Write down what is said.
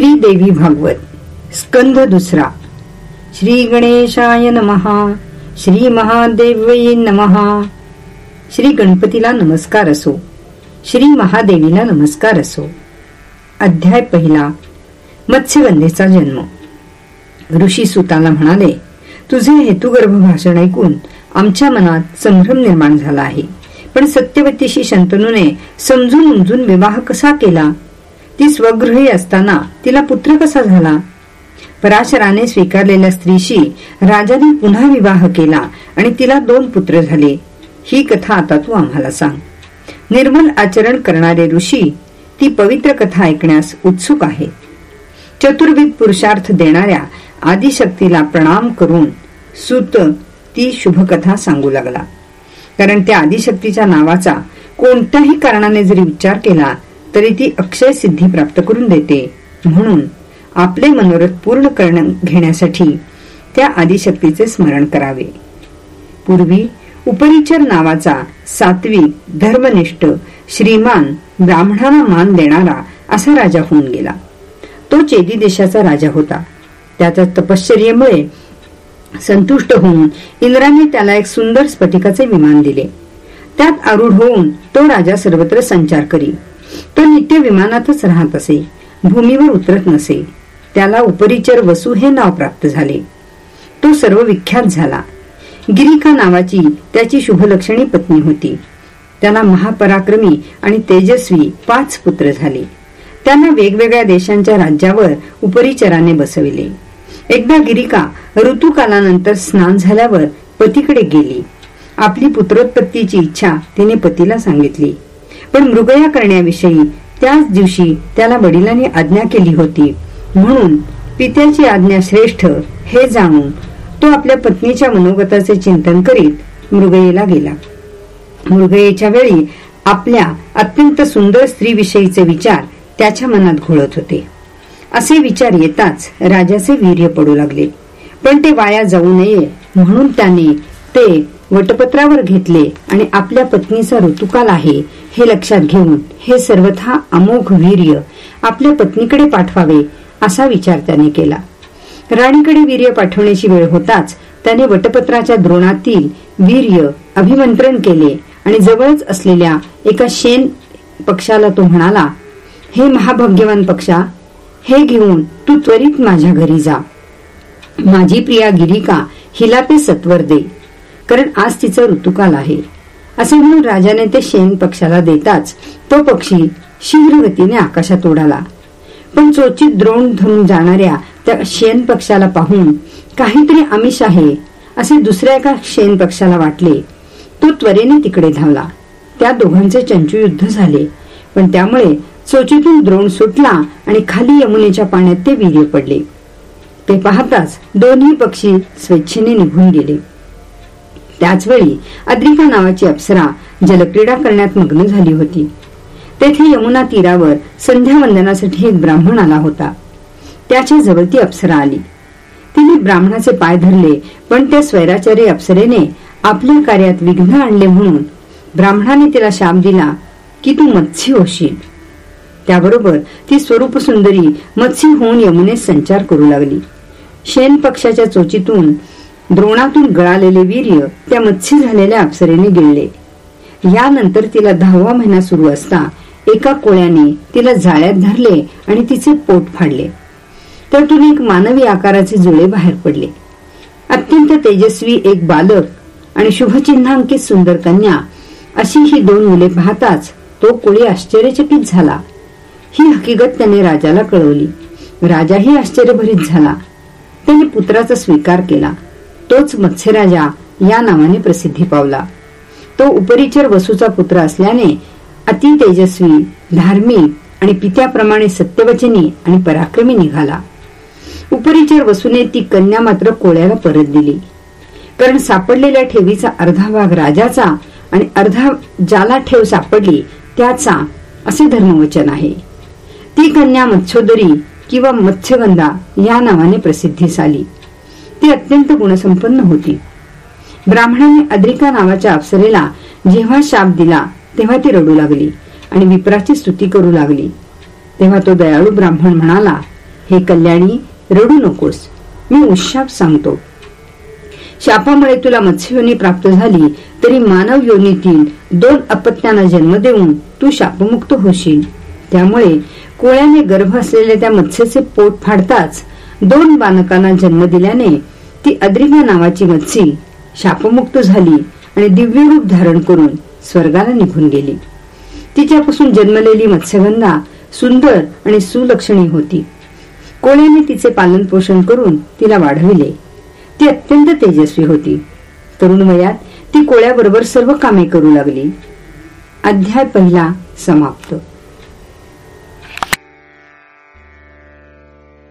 श्री देवी भागवत स्कंद दुसरा. श्री गणेशाय नमहा श्री महादेवयी नमहा श्री गणपतीला नमस्कार असो श्री महादेवीला नमस्कार असो. अध्याय पहिला मत्स्यगंधेचा जन्म. ऋषी सुताला म्हणाले तुझे हेतुगर्भ भाषण ऐकून आमच्या मनात संभ्रम निर्माण झाला आहे. पण सत्यवतीशी शंतनूने समजून उमजून विवाह कसा केला? ती स्वगृही असताना तिला पुत्र कसा झाला? पराशराने स्वीकारलेल्या स्त्रीशी राजाने पुन्हा विवाह केला आणि तिला दोन पुत्र झाले. ही कथा आता तू आम्हाला सांग. निर्मल आचरण करणारे ऋषी ती पवित्र कथा ऐकण्यास उत्सुक आहे. चतुर्विध पुरुषार्थ देणाऱ्या आदिशक्तीला प्रणाम करून सुत ती शुभकथा सांगू लागला. कारण त्या आदिशक्तीच्या नावाचा कोणत्याही कारणाने जरी विचार केला तरी ती अक्षय सिद्धी प्राप्त करून देते. म्हणून आपले मनोरथ पूर्ण करण घेण्यासाठी त्या आदिशक्तीचे स्मरण करावे. पूर्वी उपरिचर नावाचा सात्विक धर्मनिष्ठ श्रीमान ब्राह्मणाला मान देणारा असा राजा होऊन गेला. तो चेदी देशाचा राजा होता. त्याच्या तपश्चर्येमुळे संतुष्ट होऊन इंद्राने त्याला एक सुंदर स्फटिकाचे विमान दिले. त्यात आरूढ होऊन तो राजा सर्वत्र संचार करी. तो नित्य विमानातच राहत असे. भूमीवर उतरत नसे. त्याला उपरिचर वसु हे नाव प्राप्त झाले. तो सर्व विख्यात झाला. गिरिका नावाची त्याची शुभलक्षणी पत्नी होती. त्याला महापराक्रमी आणि तेजस्वी पाच पुत्र झाले. त्यांना वेगवेगळ्या देशांच्या राज्यावर उपरिचराने बसविले. एकदा गिरिका ऋतुकालानंतर स्नान झाल्यावर पतीकडे गेली. आपली पुत्रोत्पत्तीची इच्छा तिने पतीला सांगितली. पण मृगया करण्याविषयी त्याच दिवशी त्याला वडिलांनी आज्ञा केली होती. म्हणून पित्याची आज्ञा श्रेष्ठ हे जाणून तो आपल्या पत्नीच्या मनोगताचे चिंतन करीत मृगयेला गेला. मृगयेच्या वेळी आपल्या अत्यंत सुंदर स्त्रीविषयीचे विचार त्याच्या मनात घोळत होते. असे विचार येताच राजाचे वीर्य पडू लागले. पण ते वाया जाऊ नये म्हणून त्याने ते वटपत्रावर घेतले आणि आपल्या पत्नीचा ऋतुकाल आहे हे लक्षात घेऊन हे सर्वथा अमोघ वीर्य आपल्या पत्नीकडे पाठवावे असा विचार त्याने केला. राणीकडे वीर्य पाठवण्याची वेळ होताच त्याने वटपत्राच्या द्रोणातील वीर्य अभिमंत्रण केले आणि जवळच असलेल्या एका शेन पक्षाला तो म्हणाला हे महाभाग्यवान पक्षा हे घेऊन तू त्वरित माझ्या घरी जा. माझी प्रिया गिरिका हिला ते सत्वर दे कारण आज तिचा ऋतुकाल आहे. असे म्हणून राजाने ते शेण पक्षाला देताच तो पक्षी शीघ्र गतीने आकाशात उडाला पण चोचित द्रोण धरून जाणाऱ्या त्या शेण पक्षाला पाहून काहीतरी आमिष आहे असे दुसऱ्या एका शेण पक्षाला वाटले. तो त्वरेने तिकडे धावला. त्या दोघांचे चंचू युद्ध झाले पण त्यामुळे चोचीतून द्रोण सुटला आणि खाली यमुनेच्या पाण्यात ते वीर्य पडले. ते पाहताच दोन्ही पक्षी स्वेच्छेने निघून गेले. त्याचवेळी अद्रिका नावाची अप्सरा जलक्रीडा करण्यात मग्न झाली होती. तेथे यमुना तीरावर संध्यावंदनासाठी एक ब्राह्मण आला होता. त्याच्याजवळ ती अप्सरा आली. तिने ब्राह्मणाचे पाय धरले पण त्या स्वैराचारी अप्सरेने आपल्या कार्यात विघ्न आणले म्हणून ब्राह्मणाने तिला शाप दिला की तू मत्स्य होशील. त्याबरोबर ती स्वरूप सुंदरी मत्स्य होऊन यमुनेत संचार करू लागली. शेन पक्षाच्या चोचीतून द्रोणातून गळालेले वीर्य त्या मत्स्य झालेल्या अप्सरेने गिळले. यानंतर तिला दहावा महिना सुरू असता एका कोळ्याने तिला जाळ्यात धरले आणि तिचे पोट फाडले. त्यातून एक मानवी आकाराचे जुळे बाहेर पडले. अत्यंत तेजस्वी एक बालक आणि शुभचिन्हांकित सुंदर कन्या अशी ही दोन मुले पाहताच तो कोळी आश्चर्यचकित झाला. ही हकीकत त्याने राजाला कळवली. राजाही आश्चर्यभरीत झाला. त्याने पुत्राचा स्वीकार केला. तोच मत्स्यराजा या नावाने प्रसिद्धी पावला. तो उपरिचर वसूचा पुत्र असल्याने अति तेजस्वी धार्मिक आणि पित्याप्रमाणे सत्यवचनी आणि पराक्रमी निघाला. उपरिचर वसूने ती कन्या मात्र कोळ्याला परत दिली. कारण सापडलेल्या ठेवीचा अर्धा भाग राजाचा आणि अर्धा ज्याला ठेव सापडली त्याचा असे धर्मवचन आहे. ती कन्या मत्स्योदरी किंवा मत्स्यगंधा या नावाने प्रसिद्धीस आली ती अत्यंत गुणसंपन्न होती. ब्राह्मणाने अद्रिका नावाच्या अप्सरेला जेव्हा शाप दिला तेव्हा ती रडू लागली आणि विप्राची स्तुती करू लागली. तेव्हा तो दयाळू ब्राह्मण म्हणाला हे कल्याणी रडू नकोस. मी उशाप सांगतो. शापामुळे तुला मत्स्ययोनी प्राप्त झाली तरी मानव योनीतील दोन अपत्यांना जन्म देऊन तू शापमुक्त होशील. त्यामुळे कोळ्याने गर्भ असलेल्या त्या मत्स्यचे पोट फाडताच दोन बालकांना जन्म दिल्याने ती अद्रिमा नावाची मत्सी शापमुक्त झाली आणि दिव्य रूप धारण करून स्वर्गाला निघून गेली. तिच्यापासून जन्मलेली मत्स्यगंधा सुंदर आणि सुलक्षणी होती. कोळ्याने तिचे पालन पोषण करून तिला वाढविले. ती अत्यंत तेजस्वी होती. तरुण वयात ती कोळ्याबरोबर सर्व कामे करू लागली. अध्याय पहिला समाप्त.